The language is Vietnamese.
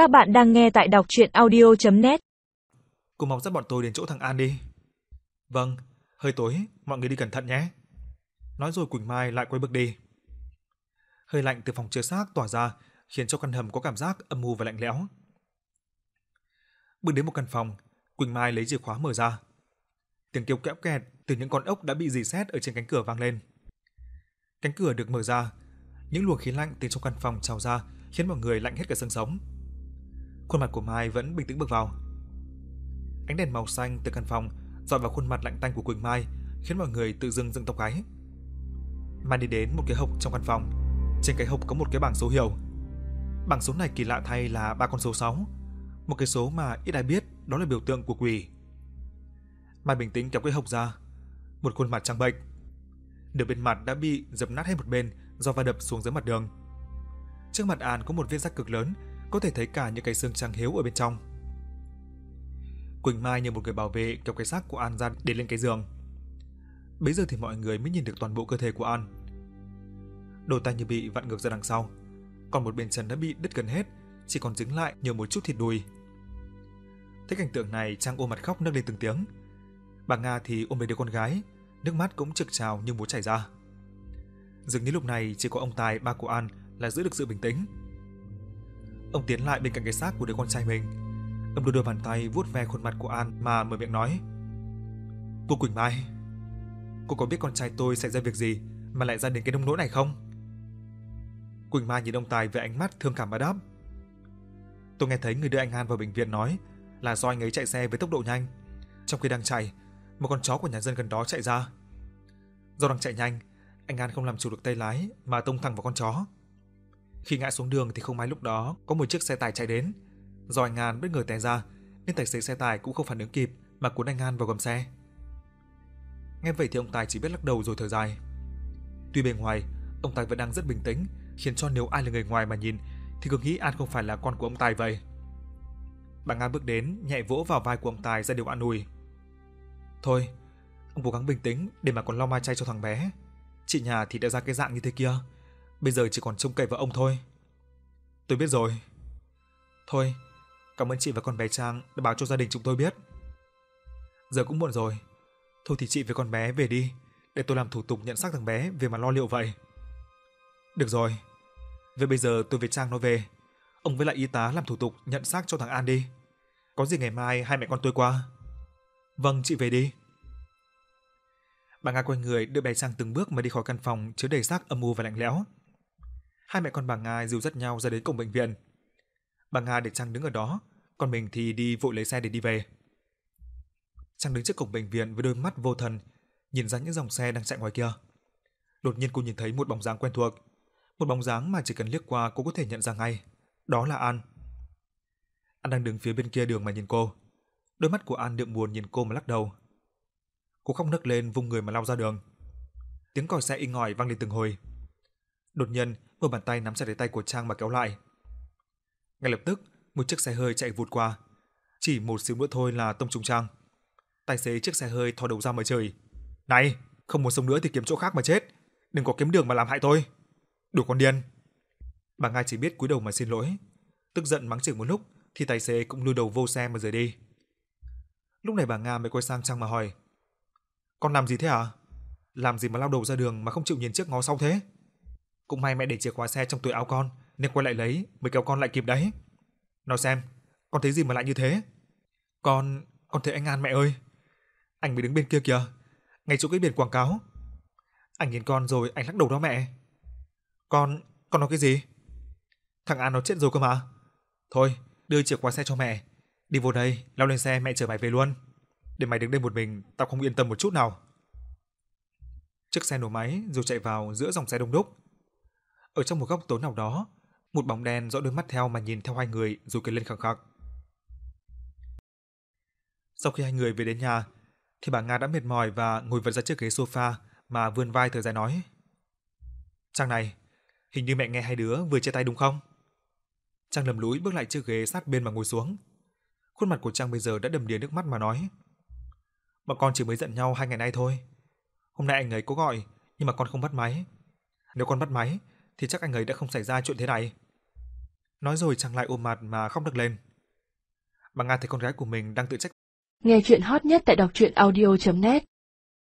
Các bạn đang nghe tại đọc chuyện audio.net Cô mong dắt bọn tôi đến chỗ thằng An đi. Vâng, hơi tối, mọi người đi cẩn thận nhé. Nói rồi Quỳnh Mai lại quay bước đi. Hơi lạnh từ phòng chứa xác tỏa ra, khiến cho căn hầm có cảm giác âm u và lạnh lẽo. Bước đến một căn phòng, Quỳnh Mai lấy chìa khóa mở ra. Tiếng kêu kẽo kẹt từ những con ốc đã bị dì xét ở trên cánh cửa vang lên. Cánh cửa được mở ra, những luồng khí lạnh từ trong căn phòng trào ra khiến mọi người lạnh hết cả xương sống. Khuôn mặt của Mai vẫn bình tĩnh bước vào. Ánh đèn màu xanh từ căn phòng dọi vào khuôn mặt lạnh tanh của Quỳnh Mai, khiến mọi người tự dưng dựng tóc gáy. Mai đi đến một cái hộp trong căn phòng. Trên cái hộp có một cái bảng số hiệu. Bảng số này kỳ lạ thay là ba con số 6, một cái số mà ít ai biết đó là biểu tượng của quỷ. Mai bình tĩnh kéo cái hộp ra, một khuôn mặt trắng bệch. Nửa bên mặt đã bị dập nát hết một bên do va đập xuống dưới mặt đường. Trước mặt An có một vết rách cực lớn, có thể thấy cả những cái xương trắng hiếu ở bên trong. Quỳnh Mai như một người bảo vệ kéo cái xác của An ra để lên cái giường. Bây giờ thì mọi người mới nhìn được toàn bộ cơ thể của An. Đôi tay như bị vặn ngược ra đằng sau, còn một bên chân đã bị đứt gần hết, chỉ còn dính lại nhờ một chút thịt đùi. Thấy cảnh tượng này, Trang ôm mặt khóc nức lên từng tiếng. Bà Nga thì ôm lấy đứa con gái, nước mắt cũng trực trào như muốn chảy ra. Dường như lúc này chỉ có ông Tài, ba của An là giữ được sự bình tĩnh. Ông tiến lại bên cạnh cái xác của đứa con trai mình. Ông đưa đôi bàn tay vuốt ve khuôn mặt của An mà mở miệng nói. Cô Quỳnh Mai, cô có biết con trai tôi xảy ra việc gì mà lại ra đến cái nông nỗi này không? Quỳnh Mai nhìn ông Tài với ánh mắt thương cảm mà đáp. Tôi nghe thấy người đưa anh An vào bệnh viện nói là do anh ấy chạy xe với tốc độ nhanh. Trong khi đang chạy, một con chó của nhà dân gần đó chạy ra. Do đang chạy nhanh, anh An không làm chủ được tay lái mà tông thẳng vào con chó. Khi ngã xuống đường thì không may lúc đó có một chiếc xe tải chạy đến. Do anh An bất ngờ té ra nên tài xế xe tải cũng không phản ứng kịp mà cuốn anh An vào gầm xe. Nghe vậy thì ông Tài chỉ biết lắc đầu rồi thở dài. Tuy bề ngoài, ông Tài vẫn đang rất bình tĩnh, khiến cho nếu ai là người ngoài mà nhìn thì cứ nghĩ An không phải là con của ông Tài vậy. Bà Nga bước đến, nhẹ vỗ vào vai của ông Tài ra điều an ủi. Thôi, ông cố gắng bình tĩnh để mà còn lo mai chay cho thằng bé. Chị nhà thì đã ra cái dạng như thế kia, bây giờ chỉ còn trông cậy vào ông thôi. Tôi biết rồi. Thôi, cảm ơn chị và con bé Trang đã báo cho gia đình chúng tôi biết. Giờ cũng muộn rồi. Thôi thì chị với con bé về đi, để tôi làm thủ tục nhận xác thằng bé về mà lo liệu vậy. Được rồi. Vậy bây giờ tôi với Trang nó về. Ông với lại y tá làm thủ tục nhận xác cho thằng An đi. Có gì ngày mai hai mẹ con tôi qua. Vâng, chị về đi. Bà Nga quay người đưa bé Trang từng bước mà đi khỏi căn phòng chứa đầy xác âm u và lạnh lẽo. Hai mẹ con bà Nga dìu dắt nhau ra đến cổng bệnh viện. Bà Nga để Trang đứng ở đó, còn mình thì đi vội lấy xe để đi về. Trang đứng trước cổng bệnh viện với đôi mắt vô thần, nhìn ra những dòng xe đang chạy ngoài kia. Đột nhiên cô nhìn thấy một bóng dáng quen thuộc, một bóng dáng mà chỉ cần liếc qua cô có thể nhận ra ngay, đó là An. An đang đứng phía bên kia đường mà nhìn cô. Đôi mắt của An đượm buồn nhìn cô mà lắc đầu. Cô khóc nức lên vung người mà lao ra đường. Tiếng còi xe inh ỏi vang lên từng hồi. Đột nhiên, một bàn tay nắm chặt lấy tay của Trang mà kéo lại. Ngay lập tức, một chiếc xe hơi chạy vụt qua. Chỉ một xíu nữa thôi là tông trúng Trang. Tài xế chiếc xe hơi thò đầu ra mà trời. Này, không muốn sống nữa thì kiếm chỗ khác mà chết. Đừng có kiếm đường mà làm hại tôi. Đủ con điên. Bà Nga chỉ biết cúi đầu mà xin lỗi. Tức giận mắng chửi một lúc thì tài xế cũng lùi đầu vô xe mà rời đi. Lúc này bà Nga mới quay sang Trang mà hỏi. Con làm gì thế à? Làm gì mà lao đầu ra đường mà không chịu nhìn trước ngó sau thế? Cũng may mẹ để chìa khóa xe trong túi áo con nên quay lại lấy mới kéo con lại kịp đấy. Nói xem, con thấy gì mà lại như thế? Con, con thấy anh An mẹ ơi. Anh mới đứng bên kia kìa, ngay chỗ cái biển quảng cáo. Anh nhìn con rồi anh lắc đầu đó mẹ. Con, con nói cái gì? Thằng An nó chết rồi cơ mà. Thôi, đưa chìa khóa xe cho mẹ. Đi vô đây, lao lên xe mẹ chở mày về luôn. Để mày đứng đây một mình, tao không yên tâm một chút nào. Chiếc xe nổ máy rồi chạy vào giữa dòng xe đông đúc. Ở trong một góc tối nào đó, một bóng đen dõi đôi mắt theo mà nhìn theo hai người rồi kêu lên khẳng khặc. Sau khi hai người về đến nhà, thì bà Nga đã mệt mỏi và ngồi vật ra chiếc ghế sofa mà vươn vai thở dài nói. Trang này, hình như mẹ nghe hai đứa vừa chia tay đúng không? Trang lầm lũi bước lại chiếc ghế sát bên mà ngồi xuống. Khuôn mặt của Trang bây giờ đã đầm đìa nước mắt mà nói. Bọn con chỉ mới giận nhau hai ngày nay thôi. Hôm nay anh ấy có gọi, nhưng mà con không bắt máy. Nếu con bắt máy, thì chắc anh ấy đã không xảy ra chuyện thế này. Nói rồi chàng lại ôm mặt mà khóc nức lên. Bà Nga thấy con gái của mình đang tự trách. Nghe chuyện hot nhất tại đọc truyện audio.net